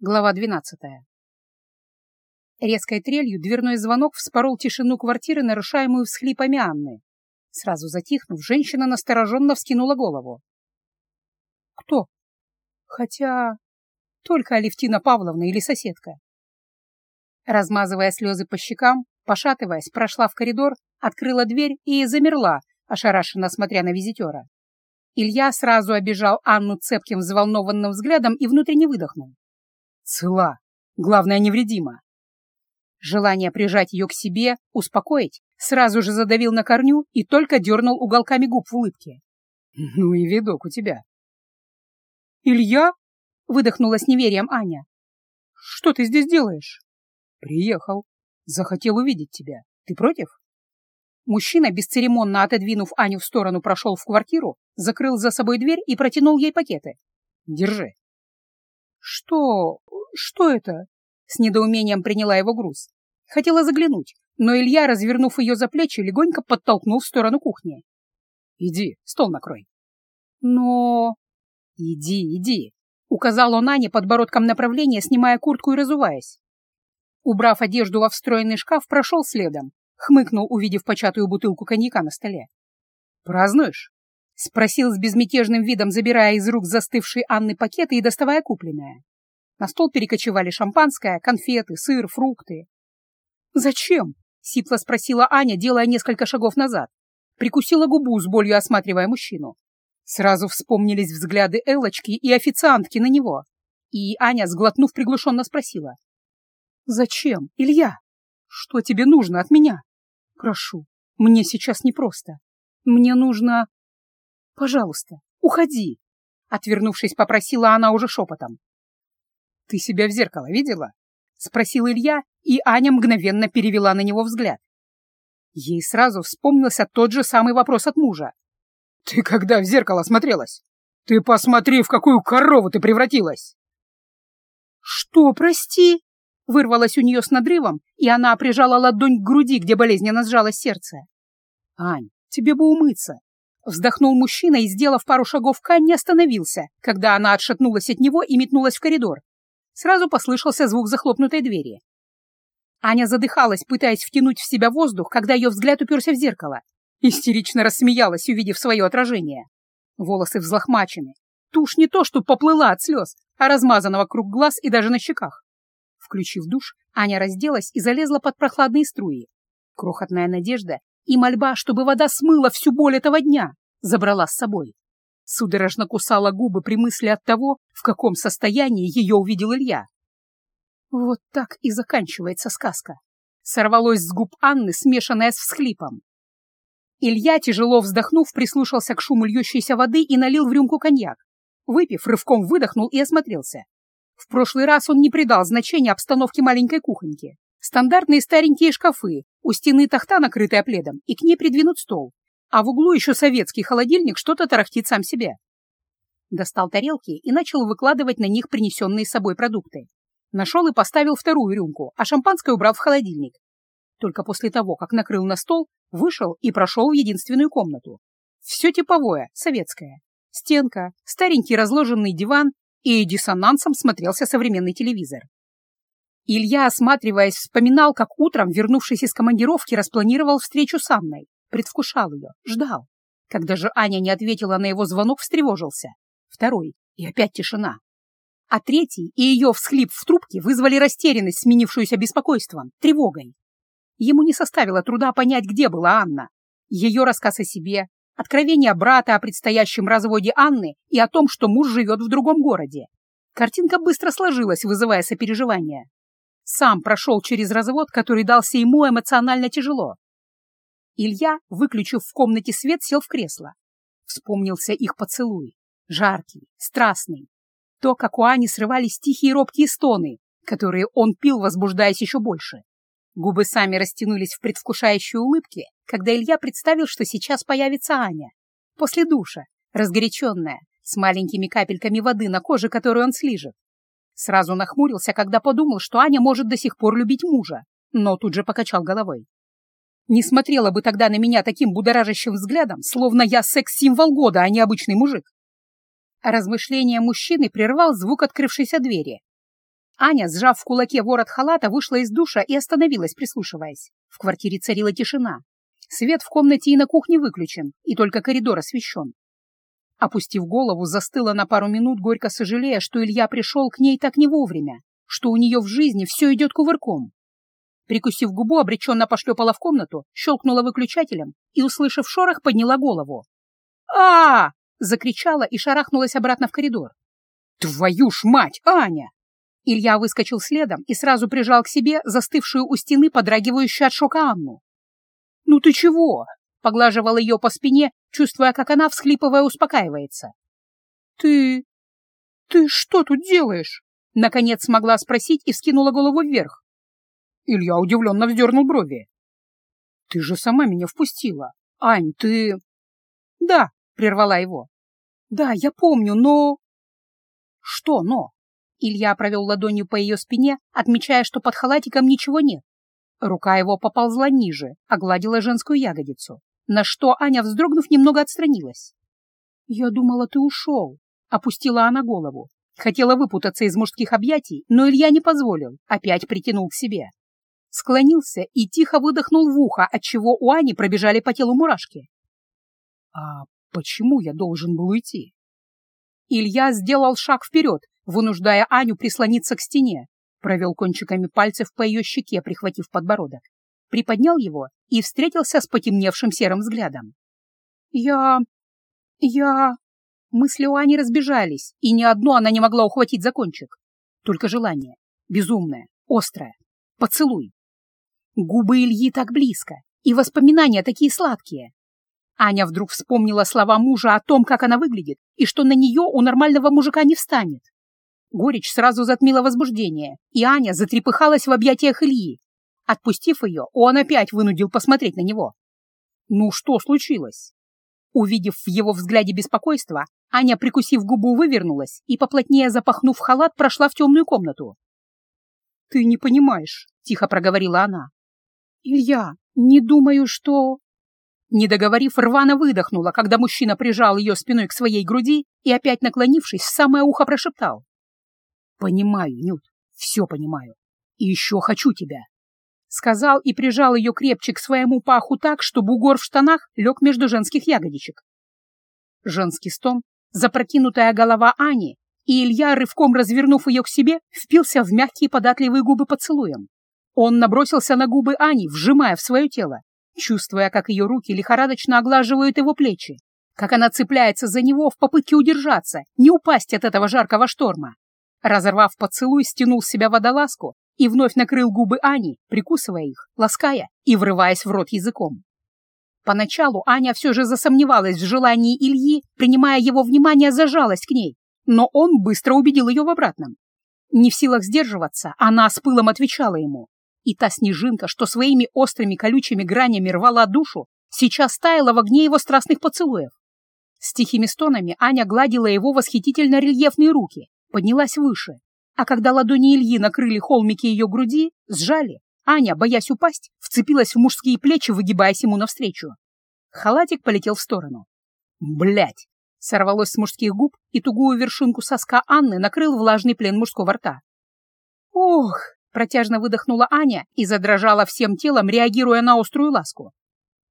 Глава двенадцатая. Резкой трелью дверной звонок вспорол тишину квартиры, нарушаемую всхлипами Анны. Сразу затихнув, женщина настороженно вскинула голову. «Кто? Хотя... только Алевтина Павловна или соседка?» Размазывая слезы по щекам, пошатываясь, прошла в коридор, открыла дверь и замерла, ошарашенно смотря на визитера. Илья сразу обижал Анну цепким взволнованным взглядом и внутренне выдохнул. Цела. Главное, невредима. Желание прижать ее к себе, успокоить, сразу же задавил на корню и только дернул уголками губ в улыбке. «Ну и видок у тебя». «Илья?» — выдохнула с неверием Аня. «Что ты здесь делаешь?» «Приехал. Захотел увидеть тебя. Ты против?» Мужчина, бесцеремонно отодвинув Аню в сторону, прошел в квартиру, закрыл за собой дверь и протянул ей пакеты. «Держи». «Что? Что это?» С недоумением приняла его груз. Хотела заглянуть, но Илья, развернув ее за плечи, легонько подтолкнул в сторону кухни. «Иди, стол накрой». «Но...» «Иди, иди», — указал он Ане подбородком направление, снимая куртку и разуваясь. Убрав одежду во встроенный шкаф, прошел следом, хмыкнул, увидев початую бутылку коньяка на столе. «Празднуешь?» — спросил с безмятежным видом, забирая из рук застывшей Анны пакеты и доставая купленное. На стол перекочевали шампанское, конфеты, сыр, фрукты. «Зачем?» — сипло спросила Аня, делая несколько шагов назад. Прикусила губу с болью, осматривая мужчину. Сразу вспомнились взгляды Эллочки и официантки на него. И Аня, сглотнув, приглушенно спросила. «Зачем, Илья? Что тебе нужно от меня? Прошу, мне сейчас непросто. Мне нужно... Пожалуйста, уходи!» Отвернувшись, попросила она уже шепотом. «Ты себя в зеркало видела?» — спросил Илья, и Аня мгновенно перевела на него взгляд. Ей сразу вспомнился тот же самый вопрос от мужа. «Ты когда в зеркало смотрелась? Ты посмотри, в какую корову ты превратилась!» «Что, прости?» — вырвалось у нее с надрывом, и она прижала ладонь к груди, где болезненно сжалось сердце. «Ань, тебе бы умыться!» Вздохнул мужчина и, сделав пару шагов к Анне, остановился, когда она отшатнулась от него и метнулась в коридор. Сразу послышался звук захлопнутой двери. Аня задыхалась, пытаясь втянуть в себя воздух, когда ее взгляд уперся в зеркало. Истерично рассмеялась, увидев свое отражение. Волосы взлохмачены. Тушь не то, что поплыла от слез, а размазана вокруг глаз и даже на щеках. Включив душ, Аня разделась и залезла под прохладные струи. Крохотная надежда и мольба, чтобы вода смыла всю боль этого дня, забрала с собой. Судорожно кусала губы при мысли от того, в каком состоянии ее увидел Илья. Вот так и заканчивается сказка. Сорвалось с губ Анны, смешанное с всхлипом. Илья, тяжело вздохнув, прислушался к шуму льющейся воды и налил в рюмку коньяк. Выпив, рывком выдохнул и осмотрелся. В прошлый раз он не придал значения обстановке маленькой кухоньки. Стандартные старенькие шкафы, у стены тахта, накрытая пледом, и к ней придвинут стол а в углу еще советский холодильник что-то тарахтит сам себе. Достал тарелки и начал выкладывать на них принесенные с собой продукты. Нашел и поставил вторую рюмку, а шампанское убрал в холодильник. Только после того, как накрыл на стол, вышел и прошел в единственную комнату. Все типовое, советское. Стенка, старенький разложенный диван и диссонансом смотрелся современный телевизор. Илья, осматриваясь, вспоминал, как утром, вернувшись из командировки, распланировал встречу с Анной предвкушал ее, ждал. Когда же Аня не ответила на его звонок, встревожился. Второй, и опять тишина. А третий и ее всхлип в трубке вызвали растерянность, сменившуюся беспокойством, тревогой. Ему не составило труда понять, где была Анна. Ее рассказ о себе, откровение брата о предстоящем разводе Анны и о том, что муж живет в другом городе. Картинка быстро сложилась, вызывая сопереживание. Сам прошел через развод, который дался ему эмоционально тяжело. Илья, выключив в комнате свет, сел в кресло. Вспомнился их поцелуй. Жаркий, страстный. То, как у Ани срывались тихие робкие стоны, которые он пил, возбуждаясь еще больше. Губы сами растянулись в предвкушающей улыбке, когда Илья представил, что сейчас появится Аня. После душа, разгоряченная, с маленькими капельками воды на коже, которую он слижет. Сразу нахмурился, когда подумал, что Аня может до сих пор любить мужа, но тут же покачал головой. Не смотрела бы тогда на меня таким будоражащим взглядом, словно я секс-символ года, а не обычный мужик. Размышление мужчины прервал звук открывшейся двери. Аня, сжав в кулаке ворот халата, вышла из душа и остановилась, прислушиваясь. В квартире царила тишина. Свет в комнате и на кухне выключен, и только коридор освещен. Опустив голову, застыла на пару минут, горько сожалея, что Илья пришел к ней так не вовремя, что у нее в жизни все идет кувырком. Прикусив губу, обреченно пошлепала в комнату, щелкнула выключателем и, услышав шорох, подняла голову. а, закричала и шарахнулась обратно в коридор. «Твою ж мать, Аня!» Илья выскочил следом и сразу прижал к себе застывшую у стены подрагивающую от шока Анну. «Ну ты чего?» — поглаживал ее по спине, чувствуя, как она, всхлипывая, успокаивается. «Ты... ты что тут делаешь?» — наконец смогла спросить и вскинула голову вверх. Илья удивленно вздернул брови. «Ты же сама меня впустила. Ань, ты...» «Да», — прервала его. «Да, я помню, но...» «Что «но»?» Илья провел ладонью по ее спине, отмечая, что под халатиком ничего нет. Рука его поползла ниже, огладила женскую ягодицу, на что Аня, вздрогнув, немного отстранилась. «Я думала, ты ушел», — опустила она голову. Хотела выпутаться из мужских объятий, но Илья не позволил, опять притянул к себе склонился и тихо выдохнул в ухо, отчего у Ани пробежали по телу мурашки. «А почему я должен был уйти?» Илья сделал шаг вперед, вынуждая Аню прислониться к стене, провел кончиками пальцев по ее щеке, прихватив подбородок, приподнял его и встретился с потемневшим серым взглядом. «Я... я...» Мысли у Ани разбежались, и ни одну она не могла ухватить за кончик. Только желание, безумное, острое. Поцелуй. Губы Ильи так близко, и воспоминания такие сладкие. Аня вдруг вспомнила слова мужа о том, как она выглядит, и что на нее у нормального мужика не встанет. Горечь сразу затмила возбуждение, и Аня затрепыхалась в объятиях Ильи. Отпустив ее, он опять вынудил посмотреть на него. Ну что случилось? Увидев в его взгляде беспокойство, Аня, прикусив губу, вывернулась и, поплотнее запахнув халат, прошла в темную комнату. «Ты не понимаешь», — тихо проговорила она. «Илья, не думаю, что...» Не договорив, рвано выдохнула, когда мужчина прижал ее спиной к своей груди и, опять наклонившись, в самое ухо прошептал. «Понимаю, Нют, все понимаю. И еще хочу тебя». Сказал и прижал ее крепче к своему паху так, что бугор в штанах лег между женских ягодичек. Женский стон, запрокинутая голова Ани, и Илья, рывком развернув ее к себе, впился в мягкие податливые губы поцелуем. Он набросился на губы Ани, вжимая в свое тело, чувствуя, как ее руки лихорадочно оглаживают его плечи, как она цепляется за него в попытке удержаться, не упасть от этого жаркого шторма. Разорвав поцелуй, стянул с себя водолазку и вновь накрыл губы Ани, прикусывая их, лаская и врываясь в рот языком. Поначалу Аня все же засомневалась в желании Ильи, принимая его внимание за жалость к ней, но он быстро убедил ее в обратном. Не в силах сдерживаться, она с пылом отвечала ему, и та снежинка, что своими острыми колючими гранями рвала душу, сейчас таяла в огне его страстных поцелуев. С тихими стонами Аня гладила его восхитительно рельефные руки, поднялась выше, а когда ладони Ильи накрыли холмики ее груди, сжали, Аня, боясь упасть, вцепилась в мужские плечи, выгибаясь ему навстречу. Халатик полетел в сторону. Блять! Сорвалось с мужских губ, и тугую вершинку соска Анны накрыл влажный плен мужского рта. «Ох!» Протяжно выдохнула Аня и задрожала всем телом, реагируя на острую ласку.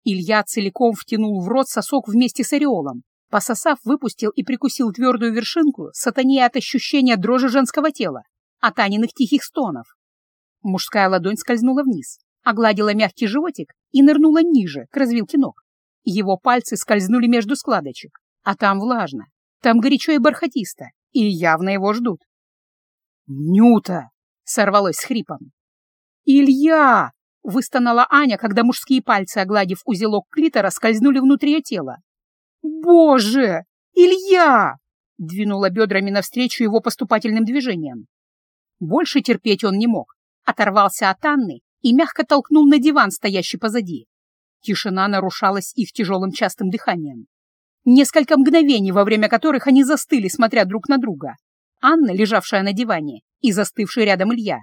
Илья целиком втянул в рот сосок вместе с ореолом, пососав, выпустил и прикусил твердую вершинку, сатанея от ощущения дрожи женского тела, от Аниных тихих стонов. Мужская ладонь скользнула вниз, огладила мягкий животик и нырнула ниже, к развилке ног. Его пальцы скользнули между складочек, а там влажно, там горячо и бархатисто, и явно его ждут. «Нюта!» сорвалось с хрипом. «Илья!» — выстонала Аня, когда мужские пальцы, огладив узелок клитора, скользнули внутрь ее тела. «Боже! Илья!» — двинула бедрами навстречу его поступательным движением. Больше терпеть он не мог, оторвался от Анны и мягко толкнул на диван, стоящий позади. Тишина нарушалась их тяжелым частым дыханием. Несколько мгновений, во время которых они застыли, смотря друг на друга. Анна, лежавшая на диване, и застывший рядом Илья.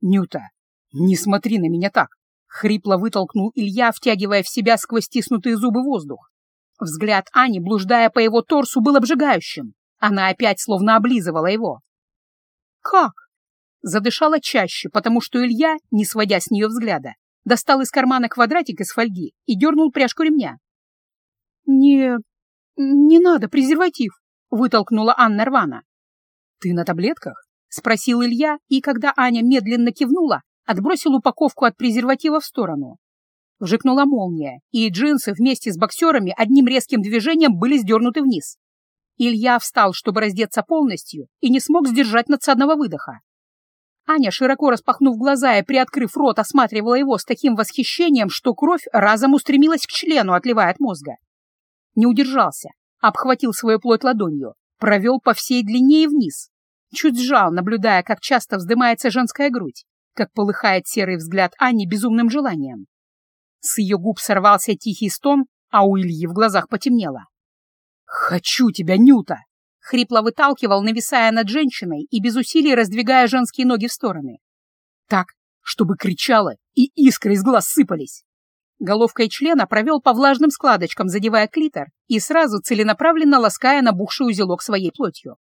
«Нюта, не смотри на меня так!» — хрипло вытолкнул Илья, втягивая в себя сквозь стиснутые зубы воздух. Взгляд Ани, блуждая по его торсу, был обжигающим. Она опять словно облизывала его. «Как? задышала чаще, потому что Илья, не сводя с нее взгляда, достал из кармана квадратик из фольги и дернул пряжку ремня. «Не... не надо, презерватив», — вытолкнула Анна рвано. «Ты на таблетках?» — спросил Илья, и когда Аня медленно кивнула, отбросил упаковку от презерватива в сторону. Вжикнула молния, и джинсы вместе с боксерами одним резким движением были сдернуты вниз. Илья встал, чтобы раздеться полностью, и не смог сдержать надсадного выдоха. Аня, широко распахнув глаза и приоткрыв рот, осматривала его с таким восхищением, что кровь разом устремилась к члену, отливая от мозга. Не удержался, обхватил свою плоть ладонью, провел по всей длине и вниз. Чуть сжал, наблюдая, как часто вздымается женская грудь, как полыхает серый взгляд Ани безумным желанием. С ее губ сорвался тихий стон, а у Ильи в глазах потемнело. «Хочу тебя, Нюта!» Хрипло выталкивал, нависая над женщиной и без усилий раздвигая женские ноги в стороны. Так, чтобы кричала и искры из глаз сыпались. Головкой члена провел по влажным складочкам, задевая клитор, и сразу целенаправленно лаская набухший узелок своей плотью.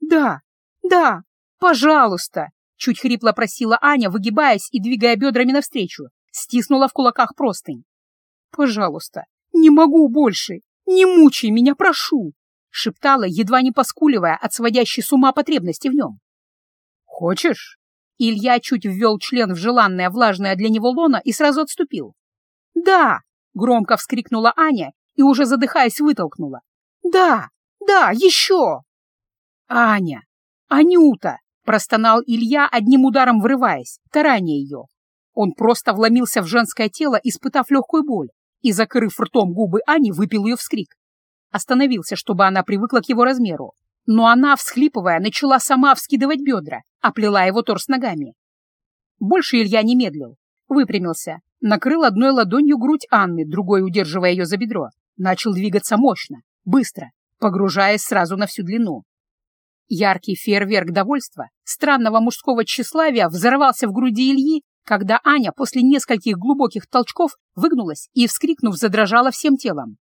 «Да, да, пожалуйста!» — чуть хрипло просила Аня, выгибаясь и двигая бедрами навстречу, стиснула в кулаках простынь. «Пожалуйста, не могу больше! Не мучай меня, прошу!» — шептала, едва не поскуливая от сводящей с ума потребности в нем. «Хочешь?» Илья чуть ввел член в желанное влажное для него лоно и сразу отступил. «Да!» — громко вскрикнула Аня и, уже задыхаясь, вытолкнула. «Да! Да! Еще!» «Аня! Анюта!» — простонал Илья, одним ударом врываясь, тараня ее. Он просто вломился в женское тело, испытав легкую боль, и, закрыв ртом губы Ани, выпил ее вскрик. Остановился, чтобы она привыкла к его размеру. Но она, всхлипывая, начала сама вскидывать бедра, оплела его торс ногами. Больше Илья не медлил. Выпрямился, накрыл одной ладонью грудь Анны, другой удерживая ее за бедро. Начал двигаться мощно, быстро, погружаясь сразу на всю длину. Яркий фейерверк довольства, странного мужского тщеславия взорвался в груди Ильи, когда Аня после нескольких глубоких толчков выгнулась и, вскрикнув, задрожала всем телом.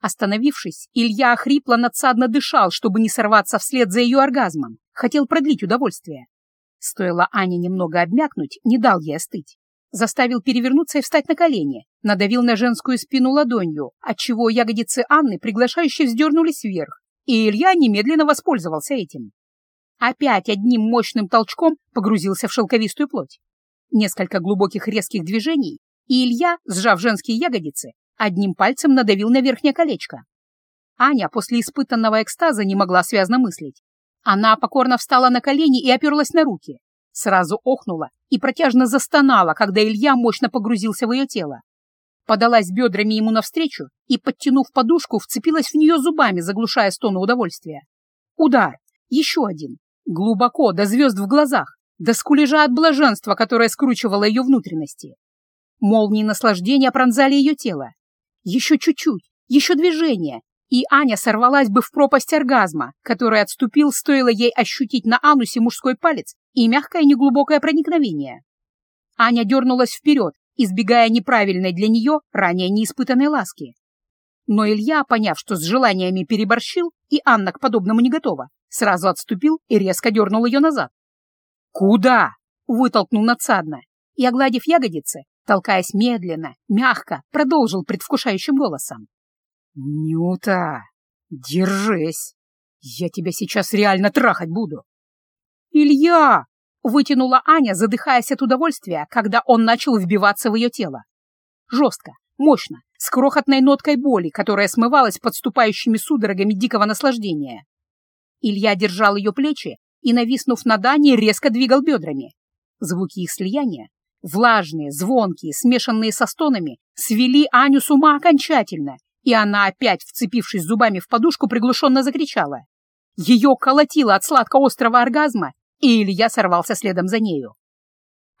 Остановившись, Илья охрипло надсадно дышал, чтобы не сорваться вслед за ее оргазмом. Хотел продлить удовольствие. Стоило Ане немного обмякнуть, не дал ей остыть. Заставил перевернуться и встать на колени, надавил на женскую спину ладонью, отчего ягодицы Анны приглашающе вздернулись вверх, и Илья немедленно воспользовался этим. Опять одним мощным толчком погрузился в шелковистую плоть. Несколько глубоких резких движений, и Илья, сжав женские ягодицы, Одним пальцем надавил на верхнее колечко. Аня после испытанного экстаза не могла связно мыслить. Она покорно встала на колени и оперлась на руки. Сразу охнула и протяжно застонала, когда Илья мощно погрузился в ее тело. Подалась бедрами ему навстречу и, подтянув подушку, вцепилась в нее зубами, заглушая стону удовольствия. Удар. Еще один. Глубоко, до звезд в глазах, до скулежа от блаженства, которое скручивало ее внутренности. Молнии наслаждения пронзали ее тело. Еще чуть-чуть, еще движение, и Аня сорвалась бы в пропасть оргазма, который отступил, стоило ей ощутить на анусе мужской палец и мягкое неглубокое проникновение. Аня дернулась вперед, избегая неправильной для нее ранее неиспытанной ласки. Но Илья, поняв, что с желаниями переборщил, и Анна к подобному не готова, сразу отступил и резко дернул ее назад. «Куда?» — вытолкнул надсадно, и, огладив ягодицы, толкаясь медленно, мягко, продолжил предвкушающим голосом. «Нюта, держись! Я тебя сейчас реально трахать буду!» «Илья!» — вытянула Аня, задыхаясь от удовольствия, когда он начал вбиваться в ее тело. Жестко, мощно, с крохотной ноткой боли, которая смывалась подступающими судорогами дикого наслаждения. Илья держал ее плечи и, нависнув над Аней, резко двигал бедрами. Звуки их слияния Влажные, звонкие, смешанные со стонами, свели Аню с ума окончательно, и она опять, вцепившись зубами в подушку, приглушенно закричала. Ее колотило от сладко-острого оргазма, и Илья сорвался следом за нею.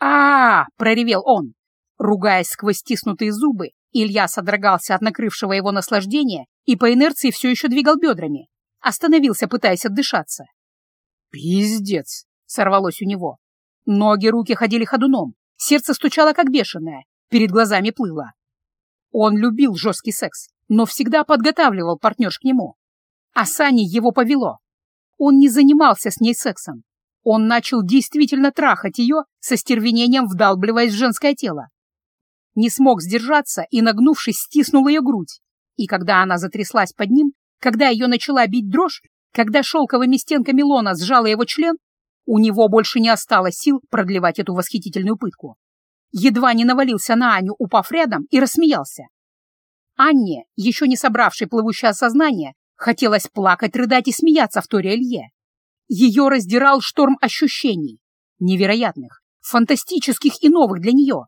а, -а, -а проревел он. Ругаясь сквозь стиснутые зубы, Илья содрогался от накрывшего его наслаждения и по инерции все еще двигал бедрами. Остановился, пытаясь отдышаться. «Пиздец!» — сорвалось у него. Ноги, руки ходили ходуном, Сердце стучало как бешеное, перед глазами плыло. Он любил жесткий секс, но всегда подготавливал партнерш к нему. А Сане его повело. Он не занимался с ней сексом. Он начал действительно трахать ее, со стервенением вдалбливаясь в женское тело. Не смог сдержаться и, нагнувшись, стиснул ее грудь. И когда она затряслась под ним, когда ее начала бить дрожь, когда шелковыми стенками лона сжала его член, у него больше не осталось сил продлевать эту восхитительную пытку. Едва не навалился на Аню, упав рядом, и рассмеялся. Анне, еще не собравшей плывущее сознание, хотелось плакать, рыдать и смеяться в Торе Илье. Ее раздирал шторм ощущений, невероятных, фантастических и новых для нее.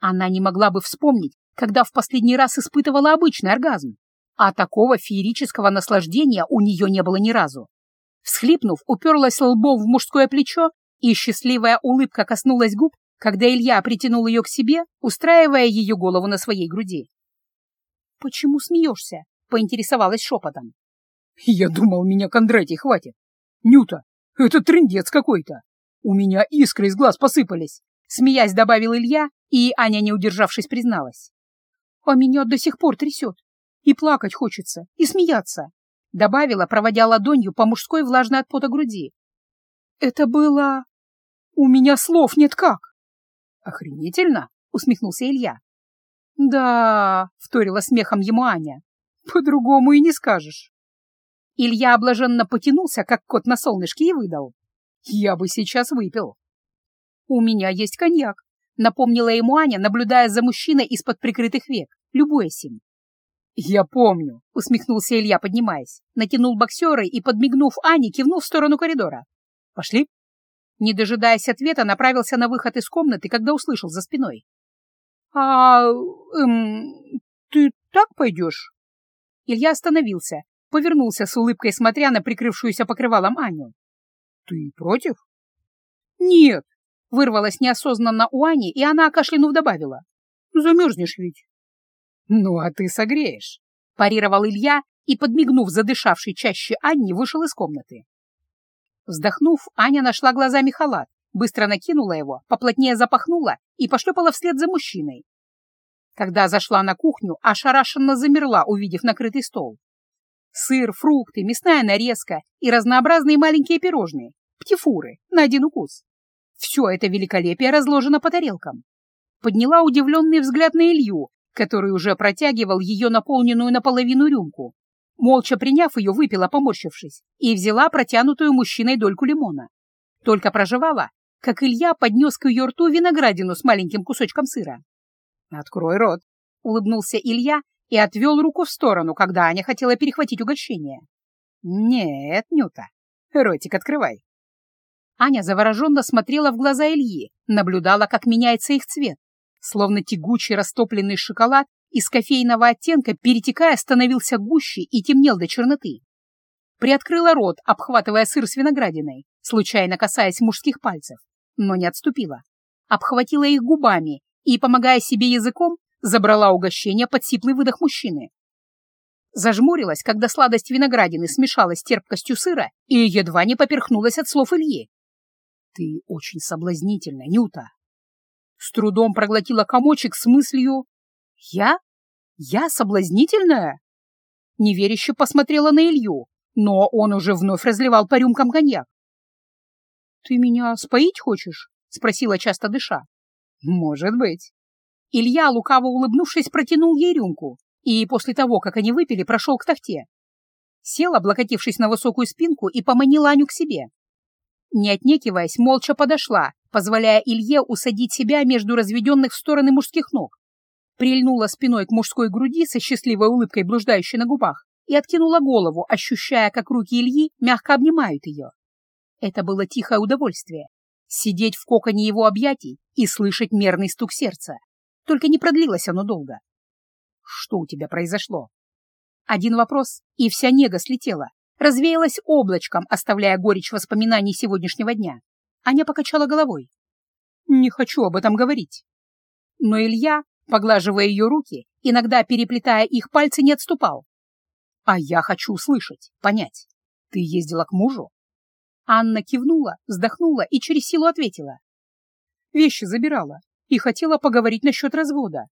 Она не могла бы вспомнить, когда в последний раз испытывала обычный оргазм, а такого феерического наслаждения у нее не было ни разу. Всхлипнув, уперлась лбом в мужское плечо, и счастливая улыбка коснулась губ, когда Илья притянул ее к себе, устраивая ее голову на своей груди. «Почему смеешься?» — поинтересовалась шепотом. «Я думал, меня Кондратий хватит. Нюта, это трындец какой-то. У меня искры из глаз посыпались», — смеясь добавил Илья, и Аня, не удержавшись, призналась. «А меня до сих пор трясет. И плакать хочется, и смеяться», — добавила, проводя ладонью по мужской влажной от пота груди. «Это было... У меня слов нет как». «Охренительно!» — усмехнулся Илья. «Да», — вторила смехом ему Аня, — «по-другому и не скажешь». Илья облаженно потянулся, как кот на солнышке, и выдал. «Я бы сейчас выпил». «У меня есть коньяк», — напомнила ему Аня, наблюдая за мужчиной из-под прикрытых век, любуясь им. «Я помню», — усмехнулся Илья, поднимаясь, натянул боксеры и, подмигнув Ане, кивнул в сторону коридора. «Пошли?» Не дожидаясь ответа, направился на выход из комнаты, когда услышал за спиной. «А... эм... ты так пойдешь?» Илья остановился, повернулся с улыбкой, смотря на прикрывшуюся покрывалом Аню. «Ты против?» «Нет», — вырвалась неосознанно у Ани, и она, кашлянув, добавила. «Замерзнешь ведь». «Ну, а ты согреешь», — парировал Илья и, подмигнув задышавшей чаще Анне, вышел из комнаты. Вздохнув, Аня нашла глазами халат, быстро накинула его, поплотнее запахнула и пошлепала вслед за мужчиной. Когда зашла на кухню, ошарашенно замерла, увидев накрытый стол. Сыр, фрукты, мясная нарезка и разнообразные маленькие пирожные, птифуры, на один укус. Все это великолепие разложено по тарелкам. Подняла удивленный взгляд на Илью, который уже протягивал ее наполненную наполовину рюмку. Молча приняв ее, выпила, поморщившись, и взяла протянутую мужчиной дольку лимона. Только проживала, как Илья поднес к ее рту виноградину с маленьким кусочком сыра. «Открой рот», — улыбнулся Илья и отвел руку в сторону, когда Аня хотела перехватить угощение. «Нет, Нюта, ротик открывай». Аня завороженно смотрела в глаза Ильи, наблюдала, как меняется их цвет, словно тягучий растопленный шоколад из кофейного оттенка, перетекая, становился гуще и темнел до черноты. Приоткрыла рот, обхватывая сыр с виноградиной, случайно касаясь мужских пальцев но не отступила. Обхватила их губами и, помогая себе языком, забрала угощение под сиплый выдох мужчины. Зажмурилась, когда сладость виноградины смешалась с терпкостью сыра и едва не поперхнулась от слов Ильи. «Ты очень соблазнительна, Нюта!» С трудом проглотила комочек с мыслью «Я? Я соблазнительная?» Неверяще посмотрела на Илью, но он уже вновь разливал по рюмкам коньяк. «Ты меня споить хочешь?» — спросила часто дыша. «Может быть». Илья, лукаво улыбнувшись, протянул ей рюмку, и после того, как они выпили, прошел к тахте. Сел, облокотившись на высокую спинку, и поманил Аню к себе. Не отнекиваясь, молча подошла, позволяя Илье усадить себя между разведенных в стороны мужских ног. Прильнула спиной к мужской груди со счастливой улыбкой, блуждающей на губах, и откинула голову, ощущая, как руки Ильи мягко обнимают ее. Это было тихое удовольствие — сидеть в коконе его объятий и слышать мерный стук сердца. Только не продлилось оно долго. Что у тебя произошло? Один вопрос, и вся нега слетела, развеялась облачком, оставляя горечь воспоминаний сегодняшнего дня. Аня покачала головой. Не хочу об этом говорить. Но Илья, поглаживая ее руки, иногда переплетая их пальцы, не отступал. А я хочу услышать, понять. Ты ездила к мужу? Анна кивнула, вздохнула и через силу ответила. Вещи забирала и хотела поговорить насчет развода.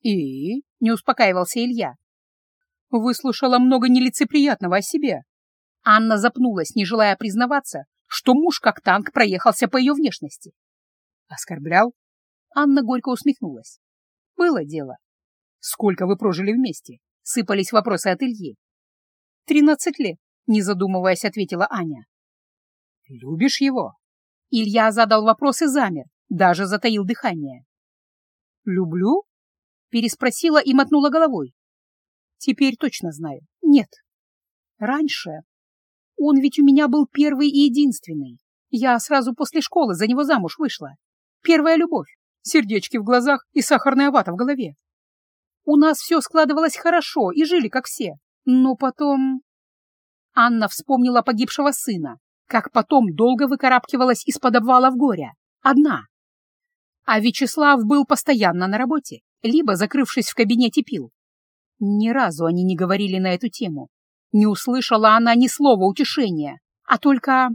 И не успокаивался Илья. Выслушала много нелицеприятного о себе. Анна запнулась, не желая признаваться, что муж как танк проехался по ее внешности. Оскорблял? Анна горько усмехнулась. Было дело. Сколько вы прожили вместе? Сыпались вопросы от Ильи. Тринадцать лет, не задумываясь, ответила Аня. Любишь его? Илья задал вопрос и замер, даже затаил дыхание. «Люблю?» — переспросила и мотнула головой. «Теперь точно знаю. Нет. Раньше. Он ведь у меня был первый и единственный. Я сразу после школы за него замуж вышла. Первая любовь, сердечки в глазах и сахарная вата в голове. У нас все складывалось хорошо и жили как все. Но потом... Анна вспомнила погибшего сына, как потом долго выкарабкивалась из-под обвала в горе. Одна. А Вячеслав был постоянно на работе, либо, закрывшись в кабинете, пил. Ни разу они не говорили на эту тему. Не услышала она ни слова утешения, а только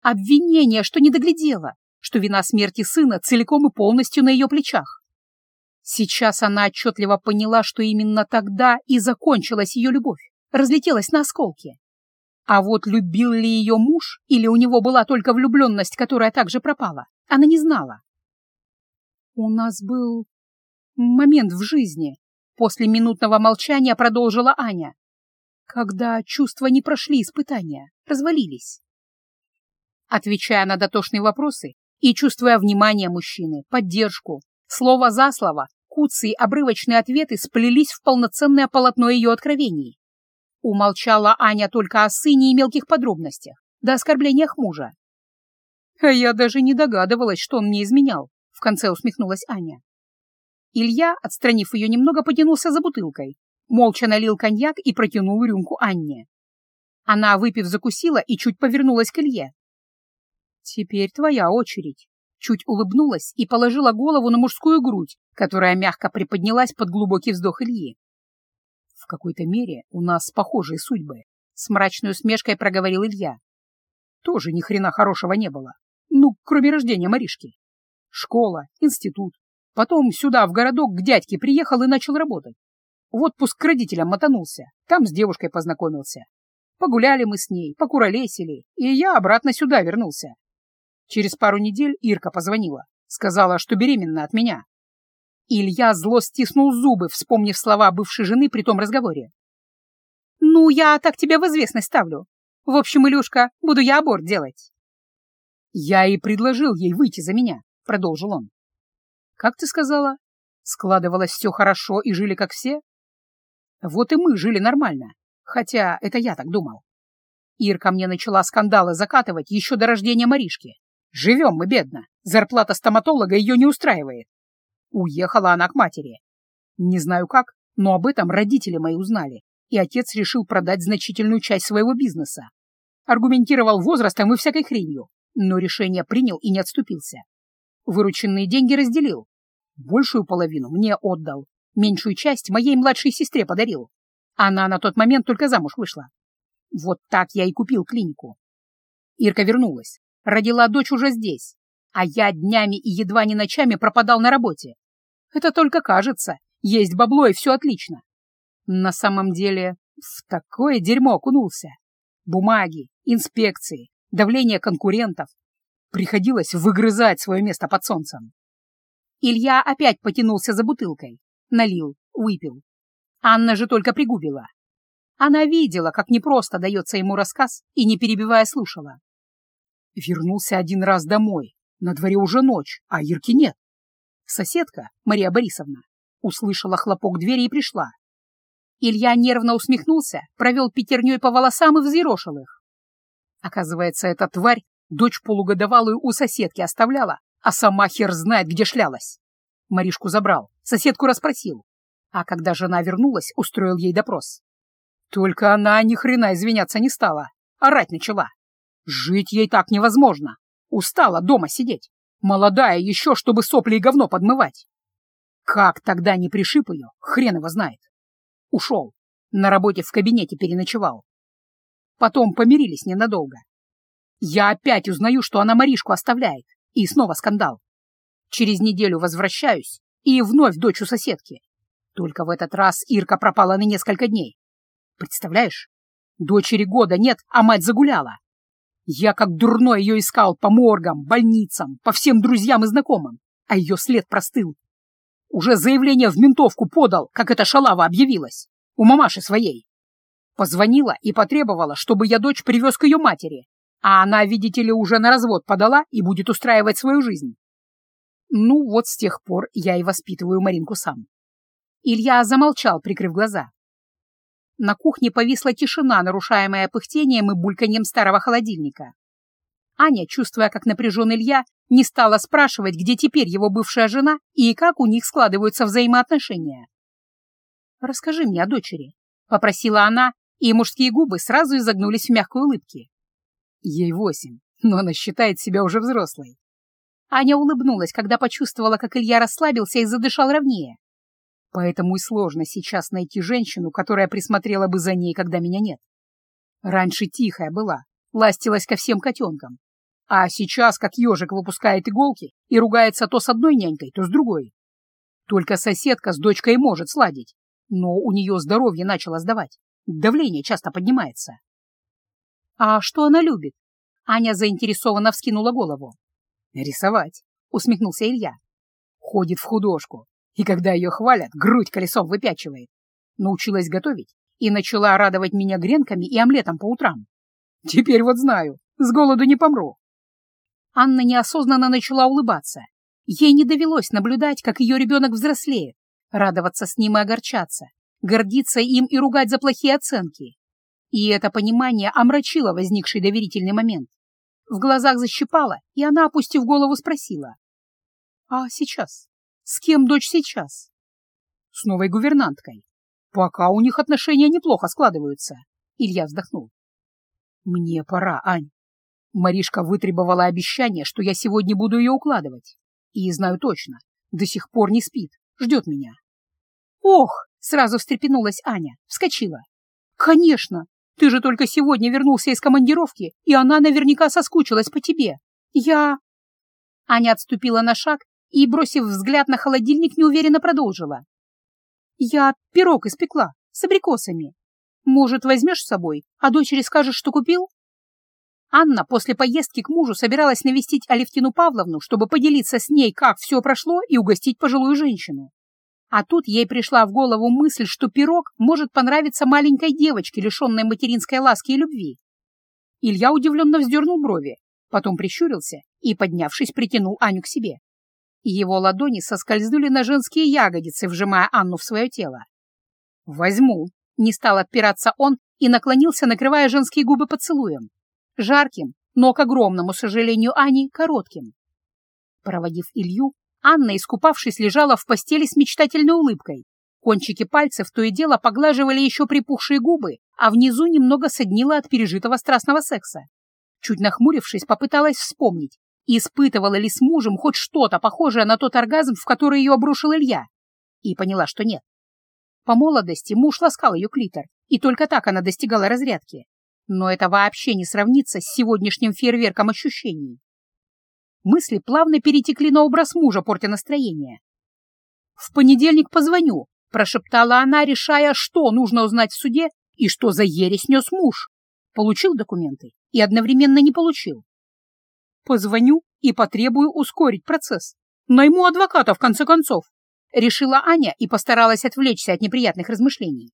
обвинение, что не доглядела, что вина смерти сына целиком и полностью на ее плечах. Сейчас она отчетливо поняла, что именно тогда и закончилась ее любовь, разлетелась на осколки. А вот любил ли ее муж, или у него была только влюбленность, которая также пропала, она не знала. «У нас был момент в жизни», — после минутного молчания продолжила Аня, «когда чувства не прошли испытания, развалились». Отвечая на дотошные вопросы и чувствуя внимание мужчины, поддержку, слово за слово, куцы и обрывочные ответы сплелись в полноценное полотно ее откровений. Умолчала Аня только о сыне и мелких подробностях, до оскорблениях мужа. А я даже не догадывалась, что он мне изменял, в конце усмехнулась Аня. Илья, отстранив ее немного, потянулся за бутылкой, молча налил коньяк и протянул рюмку Анне. Она, выпив, закусила и чуть повернулась к Илье. «Теперь твоя очередь», чуть улыбнулась и положила голову на мужскую грудь, которая мягко приподнялась под глубокий вздох Ильи. В какой-то мере у нас похожие судьбы, с мрачной усмешкой проговорил Илья. Тоже ни хрена хорошего не было. Ну, кроме рождения Маришки. Школа, институт. Потом сюда, в городок, к дядьке приехал и начал работать. В отпуск к родителям мотанулся. Там с девушкой познакомился. Погуляли мы с ней, покуролесили, и я обратно сюда вернулся. Через пару недель Ирка позвонила. Сказала, что беременна от меня. Илья зло стиснул зубы, вспомнив слова бывшей жены при том разговоре. «Ну, я так тебя в известность ставлю. В общем, Илюшка, буду я аборт делать». «Я и предложил ей выйти за меня», — продолжил он. «Как ты сказала? Складывалось все хорошо и жили как все?» «Вот и мы жили нормально, хотя это я так думал. Ирка мне начала скандалы закатывать еще до рождения Маришки. Живем мы бедно, зарплата стоматолога ее не устраивает. Уехала она к матери. Не знаю как, но об этом родители мои узнали, и отец решил продать значительную часть своего бизнеса. Аргументировал возрастом и всякой хренью, но решение принял и не отступился. Вырученные деньги разделил. Большую половину мне отдал, меньшую часть моей младшей сестре подарил. Она на тот момент только замуж вышла. Вот так я и купил клинику. Ирка вернулась, родила дочь уже здесь, а я днями и едва не ночами пропадал на работе. Это только кажется. Есть бабло, и все отлично. На самом деле в такое дерьмо окунулся. Бумаги, инспекции, давление конкурентов. Приходилось выгрызать свое место под солнцем. Илья опять потянулся за бутылкой. Налил, выпил. Анна же только пригубила. Она видела, как непросто дается ему рассказ, и, не перебивая, слушала. Вернулся один раз домой. На дворе уже ночь, а Ирки нет. Соседка, Мария Борисовна, услышала хлопок двери и пришла. Илья нервно усмехнулся, провел пятерней по волосам и взъерошил их. Оказывается, эта тварь дочь полугодовалую у соседки оставляла, а сама хер знает, где шлялась. Маришку забрал, соседку расспросил. А когда жена вернулась, устроил ей допрос. Только она ни хрена извиняться не стала, орать начала. Жить ей так невозможно. Устала дома сидеть. Молодая еще, чтобы сопли и говно подмывать. Как тогда не пришиб ее, хрен его знает. Ушел. На работе в кабинете переночевал. Потом помирились ненадолго. Я опять узнаю, что она Маришку оставляет. И снова скандал. Через неделю возвращаюсь и вновь дочь у соседки. Только в этот раз Ирка пропала на несколько дней. Представляешь? Дочери года нет, а мать загуляла. Я как дурной ее искал по моргам, больницам, по всем друзьям и знакомым, а ее след простыл. Уже заявление в ментовку подал, как эта шалава объявилась, у мамаши своей. Позвонила и потребовала, чтобы я дочь привез к ее матери, а она, видите ли, уже на развод подала и будет устраивать свою жизнь. Ну, вот с тех пор я и воспитываю Маринку сам. Илья замолчал, прикрыв глаза. На кухне повисла тишина, нарушаемая пыхтением и бульканьем старого холодильника. Аня, чувствуя, как напряжен Илья, не стала спрашивать, где теперь его бывшая жена и как у них складываются взаимоотношения. «Расскажи мне о дочери», — попросила она, и мужские губы сразу изогнулись в мягкой улыбке. Ей восемь, но она считает себя уже взрослой. Аня улыбнулась, когда почувствовала, как Илья расслабился и задышал ровнее. Поэтому и сложно сейчас найти женщину, которая присмотрела бы за ней, когда меня нет. Раньше тихая была, ластилась ко всем котенкам. А сейчас, как ежик выпускает иголки и ругается то с одной нянькой, то с другой. Только соседка с дочкой может сладить, но у нее здоровье начало сдавать, давление часто поднимается. А что она любит? Аня заинтересованно вскинула голову. Рисовать, усмехнулся Илья. Ходит в художку, и когда ее хвалят, грудь колесом выпячивает. Научилась готовить и начала радовать меня гренками и омлетом по утрам. Теперь вот знаю, с голоду не помру. Анна неосознанно начала улыбаться. Ей не довелось наблюдать, как ее ребенок взрослеет, радоваться с ним и огорчаться, гордиться им и ругать за плохие оценки. И это понимание омрачило возникший доверительный момент. В глазах защипало, и она, опустив голову, спросила. «А сейчас?» С кем дочь сейчас? С новой гувернанткой. Пока у них отношения неплохо складываются. Илья вздохнул. Мне пора, Ань. Маришка вытребовала обещание, что я сегодня буду ее укладывать. И знаю точно, до сих пор не спит, ждет меня. Ох, сразу встрепенулась Аня, вскочила. Конечно, ты же только сегодня вернулся из командировки, и она наверняка соскучилась по тебе. Я... Аня отступила на шаг и, бросив взгляд на холодильник, неуверенно продолжила. «Я пирог испекла с абрикосами. Может, возьмешь с собой, а дочери скажешь, что купил?» Анна после поездки к мужу собиралась навестить Алевтину Павловну, чтобы поделиться с ней, как все прошло, и угостить пожилую женщину. А тут ей пришла в голову мысль, что пирог может понравиться маленькой девочке, лишенной материнской ласки и любви. Илья удивленно вздернул брови, потом прищурился и, поднявшись, притянул Аню к себе его ладони соскользнули на женские ягодицы, вжимая Анну в свое тело. «Возьму», — не стал отпираться он и наклонился, накрывая женские губы поцелуем. Жарким, но, к огромному сожалению Ани, коротким. Проводив Илью, Анна, искупавшись, лежала в постели с мечтательной улыбкой. Кончики пальцев то и дело поглаживали еще припухшие губы, а внизу немного соднило от пережитого страстного секса. Чуть нахмурившись, попыталась вспомнить, испытывала ли с мужем хоть что-то похожее на тот оргазм, в который ее обрушил Илья, и поняла, что нет. По молодости муж ласкал ее клитор, и только так она достигала разрядки. Но это вообще не сравнится с сегодняшним фейерверком ощущений. Мысли плавно перетекли на образ мужа, портя настроение. «В понедельник позвоню», — прошептала она, решая, что нужно узнать в суде и что за ересь нес муж. Получил документы и одновременно не получил. Позвоню и потребую ускорить процесс. Найму адвоката, в конце концов. Решила Аня и постаралась отвлечься от неприятных размышлений.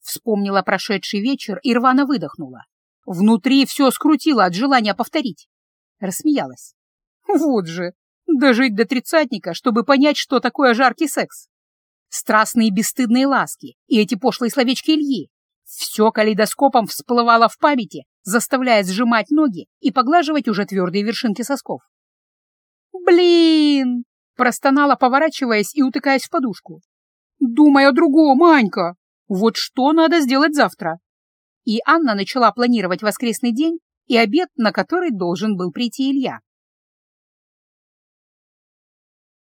Вспомнила прошедший вечер и рвано выдохнула. Внутри все скрутило от желания повторить. Рассмеялась. Вот же, дожить до тридцатника, чтобы понять, что такое жаркий секс. Страстные бесстыдные ласки и эти пошлые словечки Ильи. Все калейдоскопом всплывало в памяти, заставляя сжимать ноги и поглаживать уже твердые вершинки сосков. «Блин!» — простонала, поворачиваясь и утыкаясь в подушку. «Думай о другом, Анька! Вот что надо сделать завтра!» И Анна начала планировать воскресный день и обед, на который должен был прийти Илья.